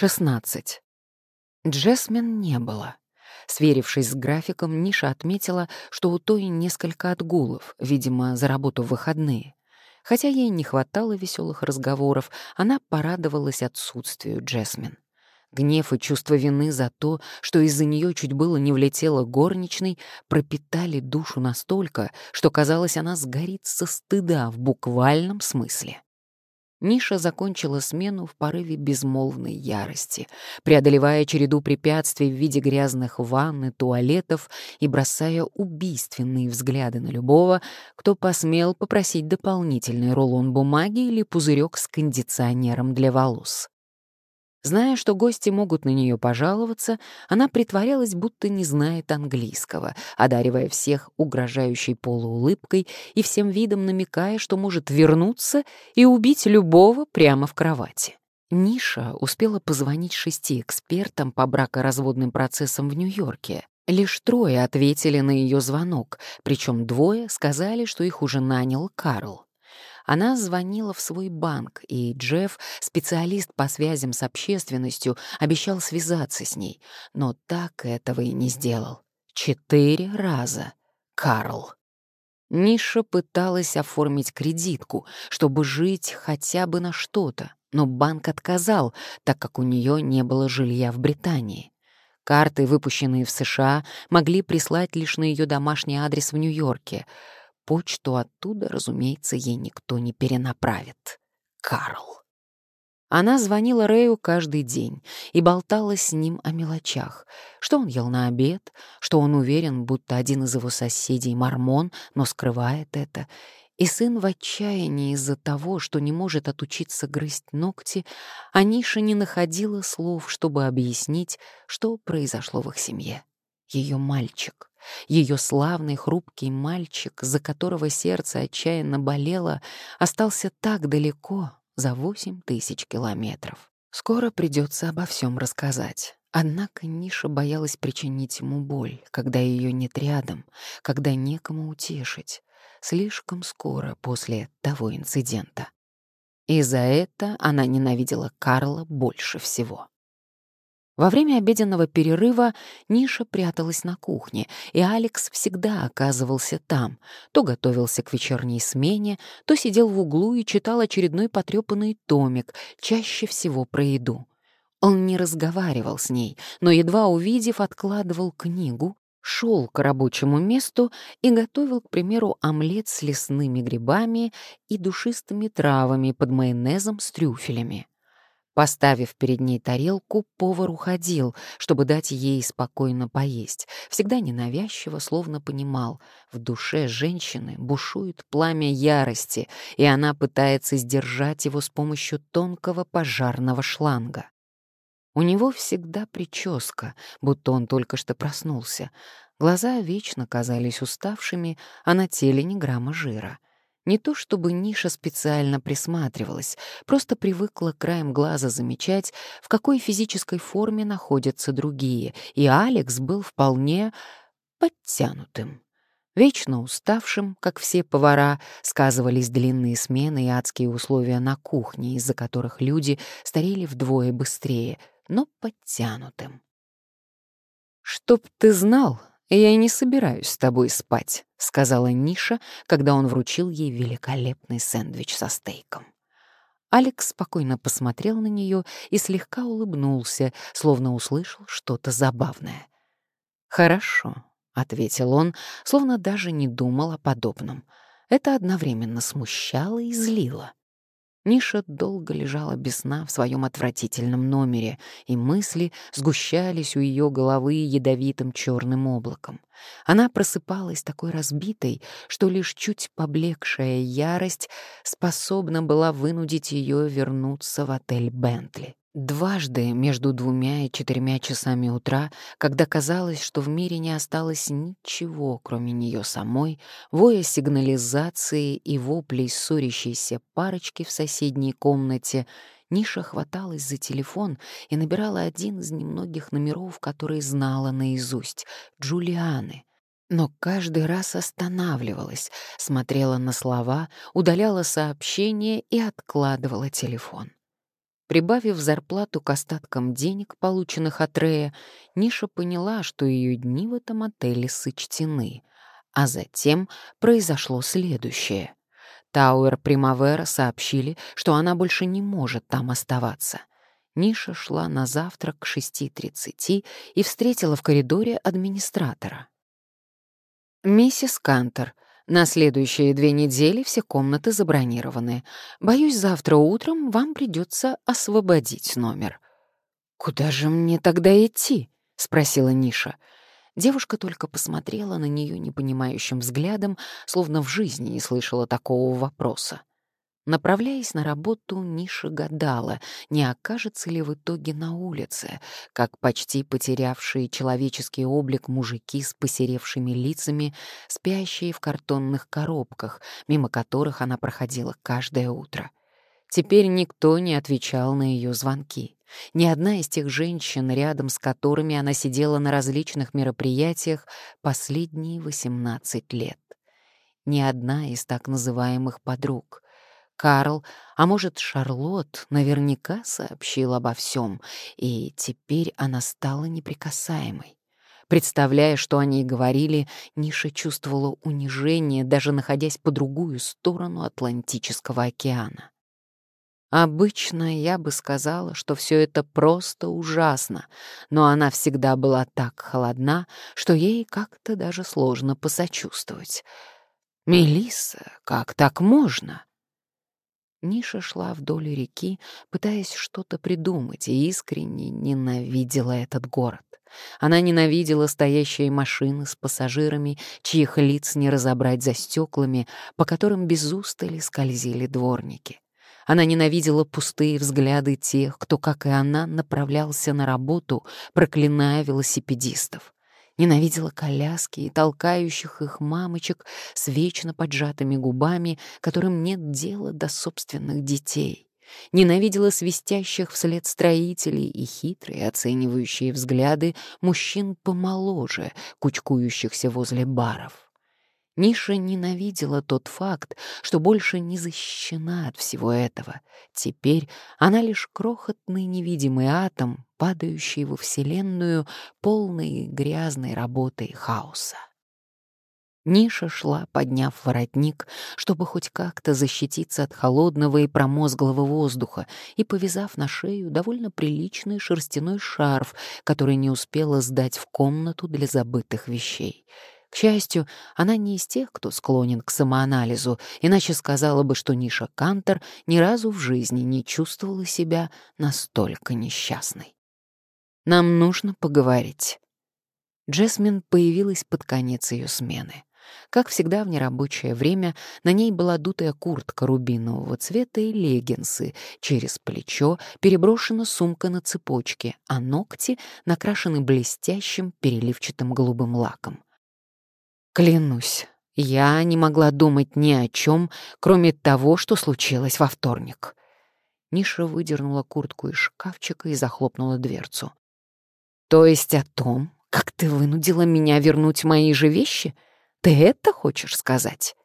16. Джесмин не было. Сверившись с графиком, Ниша отметила, что у той несколько отгулов, видимо, за работу в выходные. Хотя ей не хватало веселых разговоров, она порадовалась отсутствию Джесмин. Гнев и чувство вины за то, что из-за нее чуть было не влетела горничной, пропитали душу настолько, что, казалось, она сгорит со стыда в буквальном смысле. Ниша закончила смену в порыве безмолвной ярости, преодолевая череду препятствий в виде грязных ванн и туалетов и бросая убийственные взгляды на любого, кто посмел попросить дополнительный рулон бумаги или пузырек с кондиционером для волос. Зная, что гости могут на нее пожаловаться, она притворялась, будто не знает английского, одаривая всех угрожающей полуулыбкой и всем видом намекая, что может вернуться и убить любого прямо в кровати. Ниша успела позвонить шести экспертам по бракоразводным процессам в Нью-Йорке. Лишь трое ответили на ее звонок, причем двое сказали, что их уже нанял Карл. Она звонила в свой банк, и Джефф, специалист по связям с общественностью, обещал связаться с ней, но так этого и не сделал. Четыре раза. Карл. Ниша пыталась оформить кредитку, чтобы жить хотя бы на что-то, но банк отказал, так как у нее не было жилья в Британии. Карты, выпущенные в США, могли прислать лишь на ее домашний адрес в Нью-Йорке — Почту оттуда, разумеется, ей никто не перенаправит. Карл. Она звонила Рэю каждый день и болтала с ним о мелочах. Что он ел на обед, что он уверен, будто один из его соседей — мормон, но скрывает это. И сын в отчаянии из-за того, что не может отучиться грызть ногти, Аниша не находила слов, чтобы объяснить, что произошло в их семье. Ее мальчик. Ее славный хрупкий мальчик, за которого сердце отчаянно болело, остался так далеко, за восемь тысяч километров. Скоро придется обо всем рассказать. Однако Ниша боялась причинить ему боль, когда ее нет рядом, когда некому утешить. Слишком скоро после того инцидента. И за это она ненавидела Карла больше всего. Во время обеденного перерыва Ниша пряталась на кухне, и Алекс всегда оказывался там. То готовился к вечерней смене, то сидел в углу и читал очередной потрепанный томик, чаще всего про еду. Он не разговаривал с ней, но, едва увидев, откладывал книгу, шел к рабочему месту и готовил, к примеру, омлет с лесными грибами и душистыми травами под майонезом с трюфелями. Поставив перед ней тарелку, повар уходил, чтобы дать ей спокойно поесть. Всегда ненавязчиво, словно понимал, в душе женщины бушует пламя ярости, и она пытается сдержать его с помощью тонкого пожарного шланга. У него всегда прическа, будто он только что проснулся. Глаза вечно казались уставшими, а на теле ни грамма жира — не то чтобы Ниша специально присматривалась, просто привыкла краем глаза замечать, в какой физической форме находятся другие, и Алекс был вполне подтянутым. Вечно уставшим, как все повара, сказывались длинные смены и адские условия на кухне, из-за которых люди старели вдвое быстрее, но подтянутым. «Чтоб ты знал, «Я не собираюсь с тобой спать», — сказала Ниша, когда он вручил ей великолепный сэндвич со стейком. Алекс спокойно посмотрел на нее и слегка улыбнулся, словно услышал что-то забавное. «Хорошо», — ответил он, словно даже не думал о подобном. Это одновременно смущало и злило. Ниша долго лежала без сна в своем отвратительном номере, и мысли сгущались у ее головы ядовитым черным облаком. Она просыпалась такой разбитой, что лишь чуть поблекшая ярость способна была вынудить ее вернуться в отель Бентли. Дважды между двумя и четырьмя часами утра, когда казалось, что в мире не осталось ничего, кроме нее самой, воя сигнализации и воплей ссорящейся парочки в соседней комнате, Ниша хваталась за телефон и набирала один из немногих номеров, которые знала наизусть — Джулианы. Но каждый раз останавливалась, смотрела на слова, удаляла сообщение и откладывала телефон. Прибавив зарплату к остаткам денег, полученных от Рея, Ниша поняла, что ее дни в этом отеле сочтены. А затем произошло следующее. Тауэр Примавера сообщили, что она больше не может там оставаться. Ниша шла на завтрак к 6.30 и встретила в коридоре администратора. «Миссис Кантер, на следующие две недели все комнаты забронированы. Боюсь, завтра утром вам придется освободить номер». «Куда же мне тогда идти?» — спросила Ниша. Девушка только посмотрела на нее непонимающим взглядом, словно в жизни не слышала такого вопроса. Направляясь на работу, Ниша гадала, не окажется ли в итоге на улице, как почти потерявшие человеческий облик мужики с посеревшими лицами, спящие в картонных коробках, мимо которых она проходила каждое утро. Теперь никто не отвечал на ее звонки. Ни одна из тех женщин, рядом с которыми она сидела на различных мероприятиях последние 18 лет. Ни одна из так называемых подруг — Карл, а может, Шарлотт наверняка сообщил обо всем, и теперь она стала неприкасаемой. Представляя, что они говорили, Ниша чувствовала унижение, даже находясь по другую сторону Атлантического океана. Обычно я бы сказала, что все это просто ужасно, но она всегда была так холодна, что ей как-то даже сложно посочувствовать. Мелисса, как так можно? Ниша шла вдоль реки, пытаясь что-то придумать, и искренне ненавидела этот город. Она ненавидела стоящие машины с пассажирами, чьих лиц не разобрать за стеклами, по которым без устали скользили дворники. Она ненавидела пустые взгляды тех, кто, как и она, направлялся на работу, проклиная велосипедистов ненавидела коляски и толкающих их мамочек с вечно поджатыми губами, которым нет дела до собственных детей. Ненавидела свистящих вслед строителей и хитрые оценивающие взгляды мужчин помоложе, кучкующихся возле баров. Ниша ненавидела тот факт, что больше не защищена от всего этого. Теперь она лишь крохотный невидимый атом, падающий во Вселенную, полной грязной работы хаоса. Ниша шла, подняв воротник, чтобы хоть как-то защититься от холодного и промозглого воздуха, и повязав на шею довольно приличный шерстяной шарф, который не успела сдать в комнату для забытых вещей — к счастью, она не из тех, кто склонен к самоанализу, иначе сказала бы, что Ниша Кантер ни разу в жизни не чувствовала себя настолько несчастной. «Нам нужно поговорить». Джесмин появилась под конец ее смены. Как всегда в нерабочее время на ней была дутая куртка рубинового цвета и леггинсы, через плечо переброшена сумка на цепочке, а ногти накрашены блестящим переливчатым голубым лаком. Клянусь, я не могла думать ни о чем, кроме того, что случилось во вторник. Ниша выдернула куртку из шкафчика и захлопнула дверцу. «То есть о том, как ты вынудила меня вернуть мои же вещи? Ты это хочешь сказать?»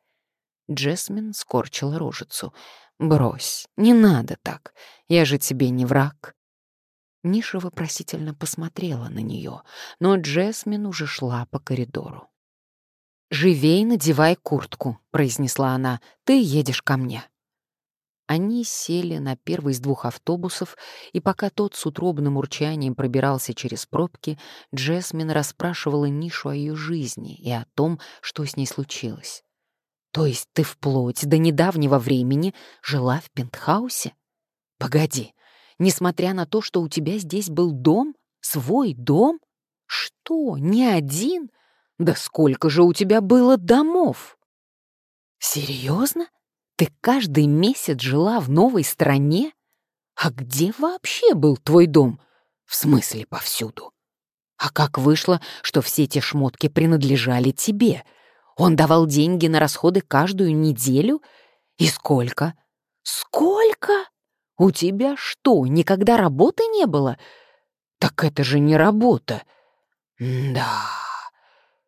Джесмин скорчила рожицу. «Брось, не надо так. Я же тебе не враг». Ниша вопросительно посмотрела на нее, но Джесмин уже шла по коридору. «Живей надевай куртку», — произнесла она, — «ты едешь ко мне». Они сели на первый из двух автобусов, и пока тот с утробным урчанием пробирался через пробки, Джесмин расспрашивала Нишу о ее жизни и о том, что с ней случилось. «То есть ты вплоть до недавнего времени жила в пентхаусе? Погоди, несмотря на то, что у тебя здесь был дом, свой дом? Что, не один?» Да сколько же у тебя было домов? Серьезно? Ты каждый месяц жила в новой стране? А где вообще был твой дом? В смысле повсюду? А как вышло, что все эти шмотки принадлежали тебе? Он давал деньги на расходы каждую неделю? И сколько? Сколько? У тебя что, никогда работы не было? Так это же не работа. да.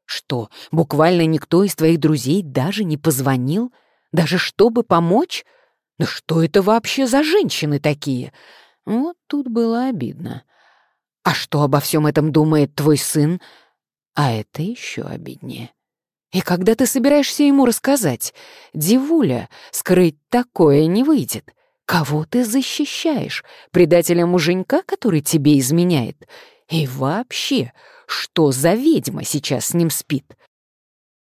Что, буквально никто из твоих друзей даже не позвонил? Даже чтобы помочь? Да что это вообще за женщины такие? Вот тут было обидно. А что обо всем этом думает твой сын? А это еще обиднее. И когда ты собираешься ему рассказать? Дивуля, скрыть такое не выйдет. Кого ты защищаешь? Предателя муженька, который тебе изменяет? И вообще, что за ведьма сейчас с ним спит?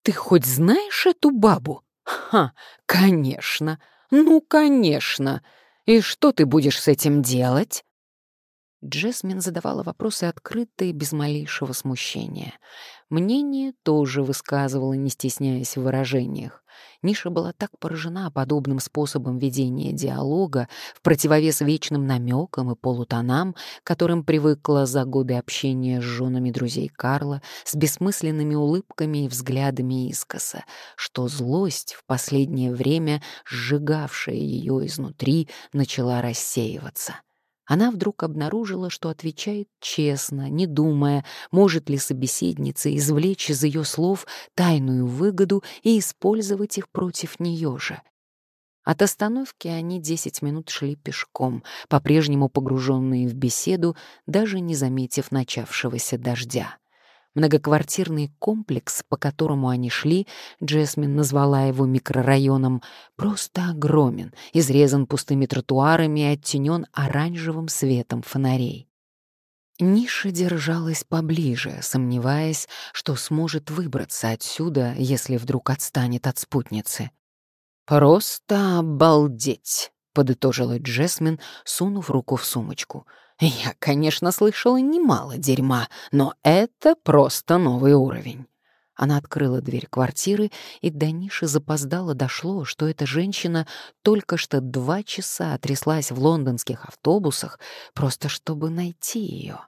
Ты хоть знаешь эту бабу? Ха, конечно. Ну, конечно. И что ты будешь с этим делать? Джесмин задавала вопросы открыто и без малейшего смущения. Мнение тоже высказывала, не стесняясь в выражениях. Ниша была так поражена подобным способом ведения диалога в противовес вечным намекам и полутонам, которым привыкла за годы общения с женами друзей Карла, с бессмысленными улыбками и взглядами искоса, что злость, в последнее время сжигавшая ее изнутри, начала рассеиваться она вдруг обнаружила, что отвечает честно, не думая, может ли собеседница извлечь из ее слов тайную выгоду и использовать их против нее же. От остановки они десять минут шли пешком, по-прежнему погруженные в беседу, даже не заметив начавшегося дождя. Многоквартирный комплекс, по которому они шли, Джесмин назвала его микрорайоном, просто огромен, изрезан пустыми тротуарами и оттенен оранжевым светом фонарей. Ниша держалась поближе, сомневаясь, что сможет выбраться отсюда, если вдруг отстанет от спутницы. «Просто обалдеть!» — подытожила Джесмин, сунув руку в сумочку — я, конечно, слышала немало дерьма, но это просто новый уровень. Она открыла дверь квартиры, и до Ниши запоздало дошло, что эта женщина только что два часа тряслась в лондонских автобусах, просто чтобы найти ее.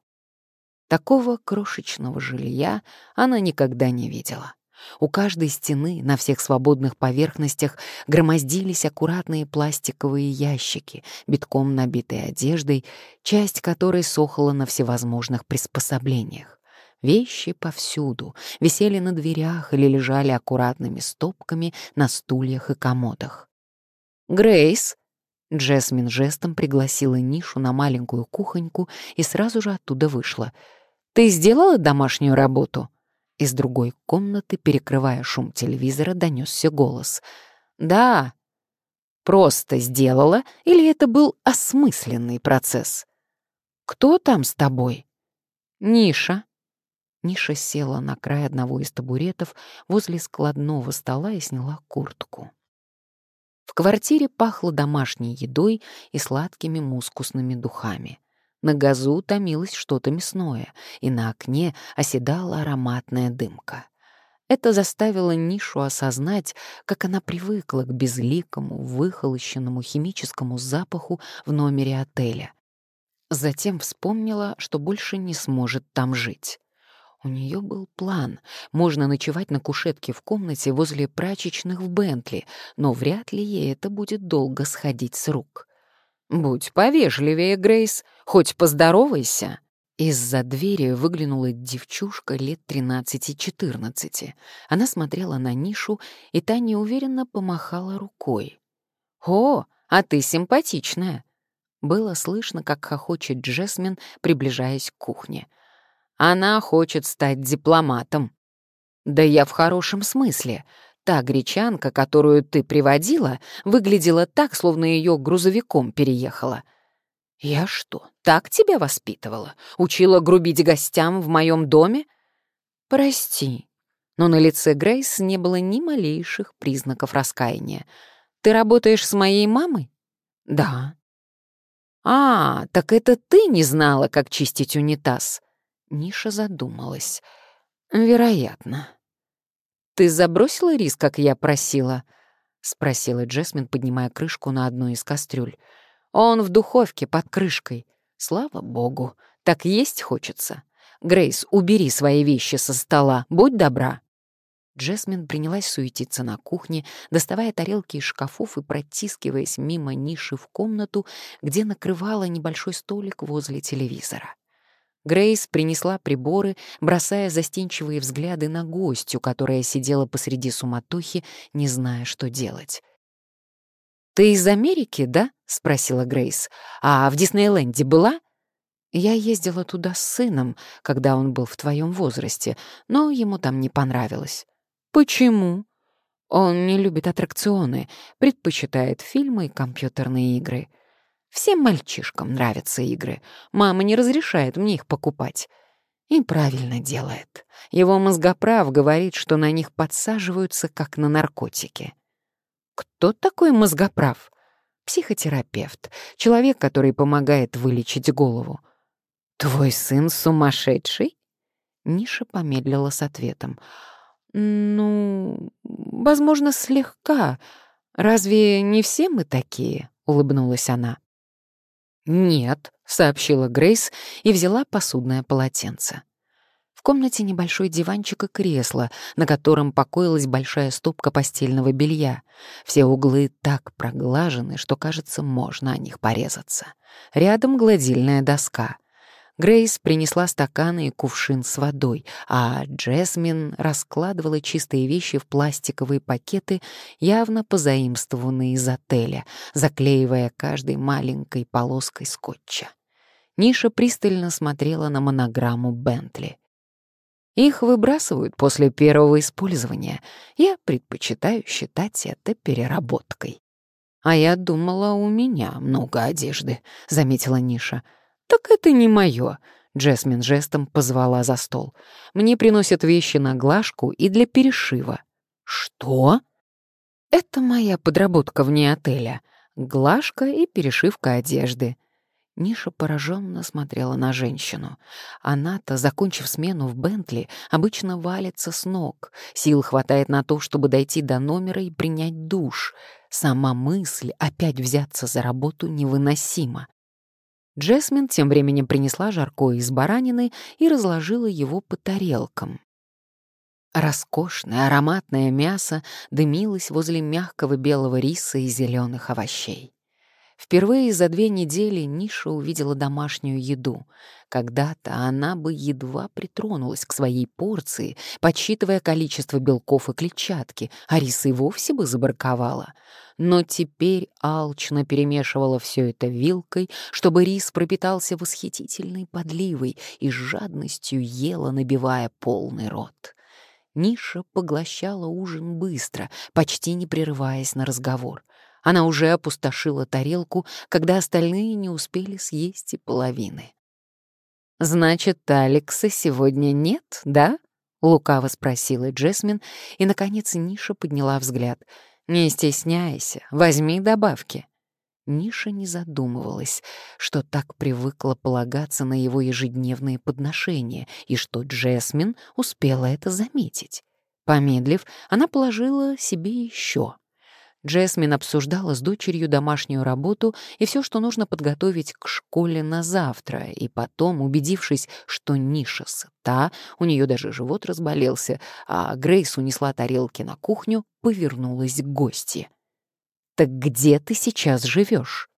Такого крошечного жилья она никогда не видела. У каждой стены на всех свободных поверхностях громоздились аккуратные пластиковые ящики, битком набитые одеждой, часть которой сохла на всевозможных приспособлениях. Вещи повсюду, висели на дверях или лежали аккуратными стопками на стульях и комодах. «Грейс!» Джесмин жестом пригласила Нишу на маленькую кухоньку и сразу же оттуда вышла. «Ты сделала домашнюю работу?» Из другой комнаты, перекрывая шум телевизора, донесся голос. «Да, просто сделала, или это был осмысленный процесс?» «Кто там с тобой?» «Ниша». Ниша села на край одного из табуретов возле складного стола и сняла куртку. В квартире пахло домашней едой и сладкими мускусными духами. На газу томилось что-то мясное, и на окне оседала ароматная дымка. Это заставило Нишу осознать, как она привыкла к безликому, выхолощенному химическому запаху в номере отеля. Затем вспомнила, что больше не сможет там жить. У нее был план. Можно ночевать на кушетке в комнате возле прачечных в Бентли, но вряд ли ей это будет долго сходить с рук. «Будь повежливее, Грейс, хоть поздоровайся». Из-за двери выглянула девчушка лет 13-14. Она смотрела на нишу, и та неуверенно помахала рукой. «О, а ты симпатичная!» Было слышно, как хохочет Джесмин, приближаясь к кухне. «Она хочет стать дипломатом». «Да я в хорошем смысле. Та гречанка, которую ты приводила, выглядела так, словно ее грузовиком переехала. Я что, так тебя воспитывала? Учила грубить гостям в моем доме? Прости, но на лице Грейс не было ни малейших признаков раскаяния. Ты работаешь с моей мамой? Да. А, так это ты не знала, как чистить унитаз? Ниша задумалась. Вероятно. «Ты забросила рис, как я просила?» — спросила Джесмин, поднимая крышку на одну из кастрюль. «Он в духовке, под крышкой. Слава богу, так есть хочется. Грейс, убери свои вещи со стола, будь добра». Джесмин принялась суетиться на кухне, доставая тарелки из шкафов и протискиваясь мимо ниши в комнату, где накрывала небольшой столик возле телевизора. Грейс принесла приборы, бросая застенчивые взгляды на гостью, которая сидела посреди суматохи, не зная, что делать. «Ты из Америки, да?» — спросила Грейс. «А в Диснейленде была?» «Я ездила туда с сыном, когда он был в твоем возрасте, но ему там не понравилось». «Почему?» «Он не любит аттракционы, предпочитает фильмы и компьютерные игры». «Всем мальчишкам нравятся игры. Мама не разрешает мне их покупать». И правильно делает. Его мозгоправ говорит, что на них подсаживаются, как на наркотики. Кто такой мозгоправ? Психотерапевт, человек, который помогает вылечить голову. «Твой сын сумасшедший?» Ниша помедлила с ответом. «Ну, возможно, слегка. Разве не все мы такие?» — улыбнулась она. «Нет», — сообщила Грейс и взяла посудное полотенце. В комнате небольшой диванчик и кресло, на котором покоилась большая стопка постельного белья. Все углы так проглажены, что, кажется, можно о них порезаться. Рядом гладильная доска. Грейс принесла стаканы и кувшин с водой, а Джесмин раскладывала чистые вещи в пластиковые пакеты, явно позаимствованные из отеля, заклеивая каждой маленькой полоской скотча. Ниша пристально смотрела на монограмму Бентли. Их выбрасывают после первого использования. Я предпочитаю считать это переработкой. «А я думала, у меня много одежды», — заметила Ниша. «Так это не моё», — Джесмин жестом позвала за стол. «Мне приносят вещи на глажку и для перешива». «Что?» «Это моя подработка вне отеля. Глажка и перешивка одежды. Ниша пораженно смотрела на женщину. Она-то, закончив смену в Бентли, обычно валится с ног. Сил хватает на то, чтобы дойти до номера и принять душ. Сама мысль опять взяться за работу невыносима. Джесмин тем временем принесла жаркое из баранины и разложила его по тарелкам. Роскошное ароматное мясо дымилось возле мягкого белого риса и зеленых овощей. Впервые за две недели Ниша увидела домашнюю еду. Когда-то она бы едва притронулась к своей порции, подсчитывая количество белков и клетчатки, а рис и вовсе бы забарковала. Но теперь алчно перемешивала все это вилкой, чтобы рис пропитался восхитительной подливой и с жадностью ела, набивая полный рот. Ниша поглощала ужин быстро, почти не прерываясь на разговор. Она уже опустошила тарелку, когда остальные не успели съесть и половины. «Значит, Алекса сегодня нет, да?» — лукаво спросила Джесмин, и, наконец, Ниша подняла взгляд. «Не стесняйся, возьми добавки». Ниша не задумывалась, что так привыкла полагаться на его ежедневные подношения, и что Джесмин успела это заметить. Помедлив, она положила себе еще. Джесмин обсуждала с дочерью домашнюю работу и все, что нужно подготовить к школе на завтра, и потом, убедившись, что Ниша сыта, у нее даже живот разболелся, а Грейс унесла тарелки на кухню, повернулась к гости. «Так где ты сейчас живешь?»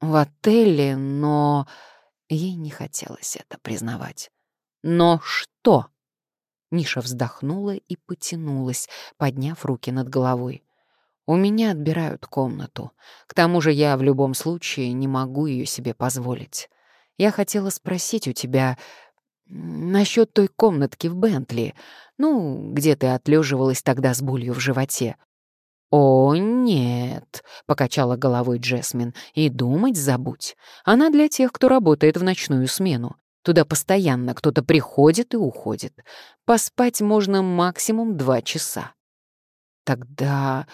«В отеле, но...» Ей не хотелось это признавать. «Но что?» Ниша вздохнула и потянулась, подняв руки над головой. У меня отбирают комнату. К тому же я в любом случае не могу ее себе позволить. Я хотела спросить у тебя насчет той комнатки в Бентли, ну, где ты отлеживалась тогда с болью в животе. «О, нет», — покачала головой Джесмин, — «и думать забудь. Она для тех, кто работает в ночную смену. Туда постоянно кто-то приходит и уходит. Поспать можно максимум два часа». «Тогда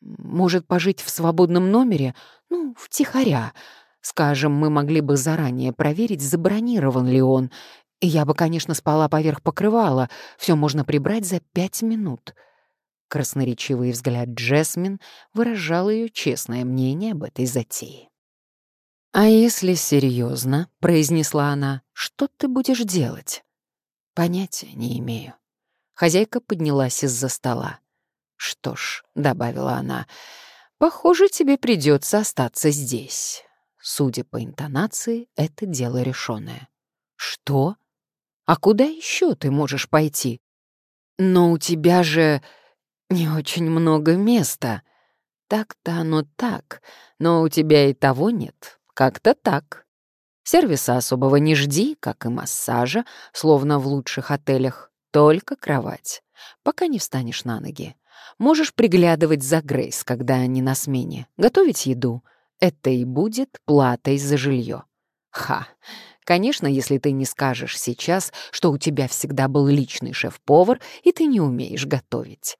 может, пожить в свободном номере? Ну, втихаря. Скажем, мы могли бы заранее проверить, забронирован ли он. И я бы, конечно, спала поверх покрывала. Все можно прибрать за пять минут. Красноречивый взгляд Джесмин выражал ее честное мнение об этой затее. «А если серьезно, произнесла она, — «что ты будешь делать?» «Понятия не имею». Хозяйка поднялась из-за стола. «Что ж», — добавила она, — «похоже, тебе придется остаться здесь». Судя по интонации, это дело решенное. «Что? А куда еще ты можешь пойти? Но у тебя же не очень много места». Так-то оно так, но у тебя и того нет. Как-то так. Сервиса особого не жди, как и массажа, словно в лучших отелях. Только кровать. Пока не встанешь на ноги. Можешь приглядывать за Грейс, когда они на смене. Готовить еду. Это и будет платой за жилье. Ха! Конечно, если ты не скажешь сейчас, что у тебя всегда был личный шеф-повар, и ты не умеешь готовить.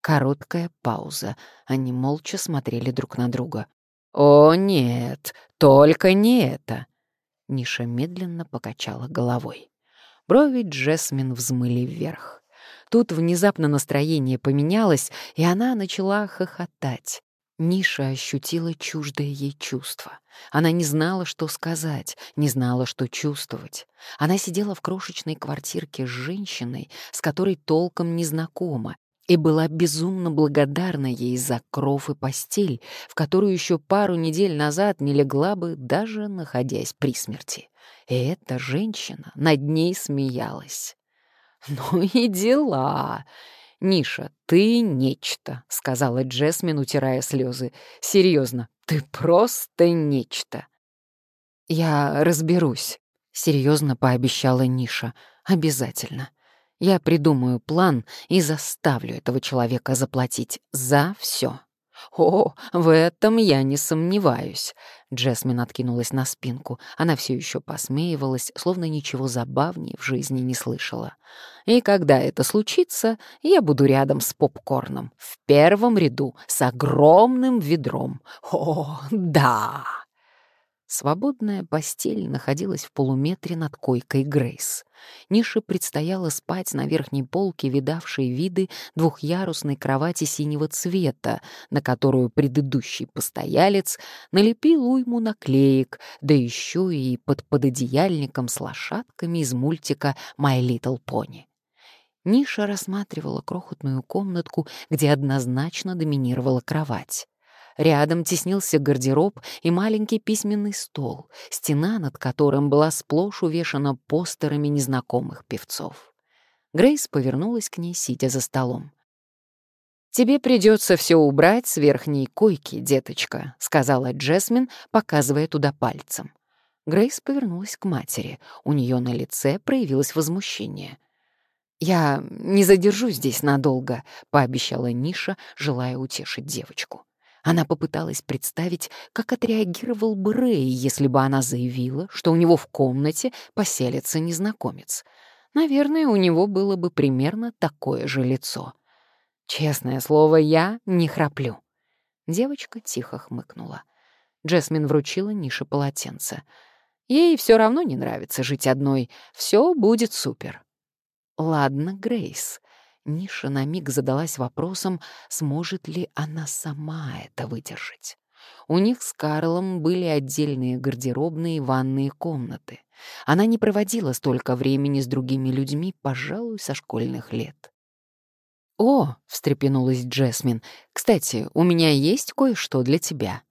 Короткая пауза. Они молча смотрели друг на друга. «О, нет, только не это!» Ниша медленно покачала головой. Брови Джесмин взмыли вверх. Тут внезапно настроение поменялось, и она начала хохотать. Ниша ощутила чуждое ей чувство. Она не знала, что сказать, не знала, что чувствовать. Она сидела в крошечной квартирке с женщиной, с которой толком не знакома, и была безумно благодарна ей за кров и постель, в которую еще пару недель назад не легла бы, даже находясь при смерти. И эта женщина над ней смеялась. «Ну и дела!» «Ниша, ты нечто», — сказала Джесмин, утирая слезы. «Серьезно, ты просто нечто». «Я разберусь», — серьезно пообещала Ниша. «Обязательно. Я придумаю план и заставлю этого человека заплатить за все. «О, в этом я не сомневаюсь». Джесмин откинулась на спинку. Она все еще посмеивалась, словно ничего забавнее в жизни не слышала. «И когда это случится, я буду рядом с попкорном, в первом ряду, с огромным ведром. О, да!» Свободная постель находилась в полуметре над койкой Грейс. Нише предстояло спать на верхней полке, видавшей виды двухъярусной кровати синего цвета, на которую предыдущий постоялец налепил уйму наклеек, да еще и под пододеяльником с лошадками из мультика «My Little Pony». Ниша рассматривала крохотную комнатку, где однозначно доминировала кровать. Рядом теснился гардероб и маленький письменный стол, стена над которым была сплошь увешана постерами незнакомых певцов. Грейс повернулась к ней, сидя за столом. «Тебе придется все убрать с верхней койки, деточка», — сказала Джесмин, показывая туда пальцем. Грейс повернулась к матери. У нее на лице проявилось возмущение. «Я не задержусь здесь надолго», — пообещала Ниша, желая утешить девочку. Она попыталась представить, как отреагировал бы Рэй, если бы она заявила, что у него в комнате поселится незнакомец. Наверное, у него было бы примерно такое же лицо. «Честное слово, я не храплю». Девочка тихо хмыкнула. Джесмин вручила Нише полотенце. Ей все равно не нравится жить одной. Все будет супер. «Ладно, Грейс», Ниша на миг задалась вопросом, сможет ли она сама это выдержать. У них с Карлом были отдельные гардеробные и ванные комнаты. Она не проводила столько времени с другими людьми, пожалуй, со школьных лет. «О!» — встрепенулась Джесмин. «Кстати, у меня есть кое-что для тебя».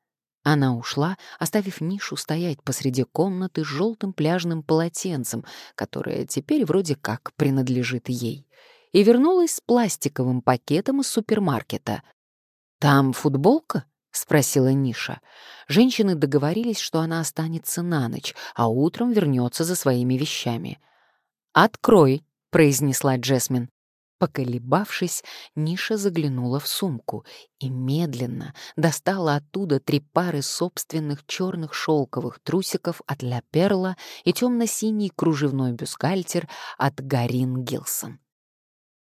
Она ушла, оставив нишу стоять посреди комнаты с желтым пляжным полотенцем, которое теперь вроде как принадлежит ей и вернулась с пластиковым пакетом из супермаркета. «Там футболка?» — спросила Ниша. Женщины договорились, что она останется на ночь, а утром вернется за своими вещами. «Открой», — произнесла Джесмин. Поколебавшись, Ниша заглянула в сумку и медленно достала оттуда три пары собственных черных шелковых трусиков от Ля Перла и темно-синий кружевной бюстгальтер от Гарин Гилсон.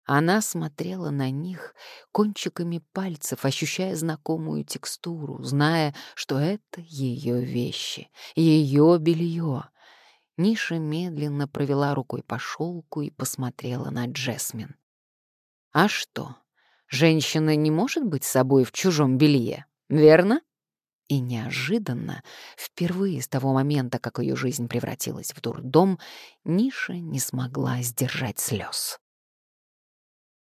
Она смотрела на них кончиками пальцев, ощущая знакомую текстуру, зная, что это ее вещи, ее белье. Ниша медленно провела рукой по шелку и посмотрела на Джесмин. «А что, женщина не может быть собой в чужом белье, верно?» И неожиданно, впервые с того момента, как ее жизнь превратилась в дурдом, Ниша не смогла сдержать слез.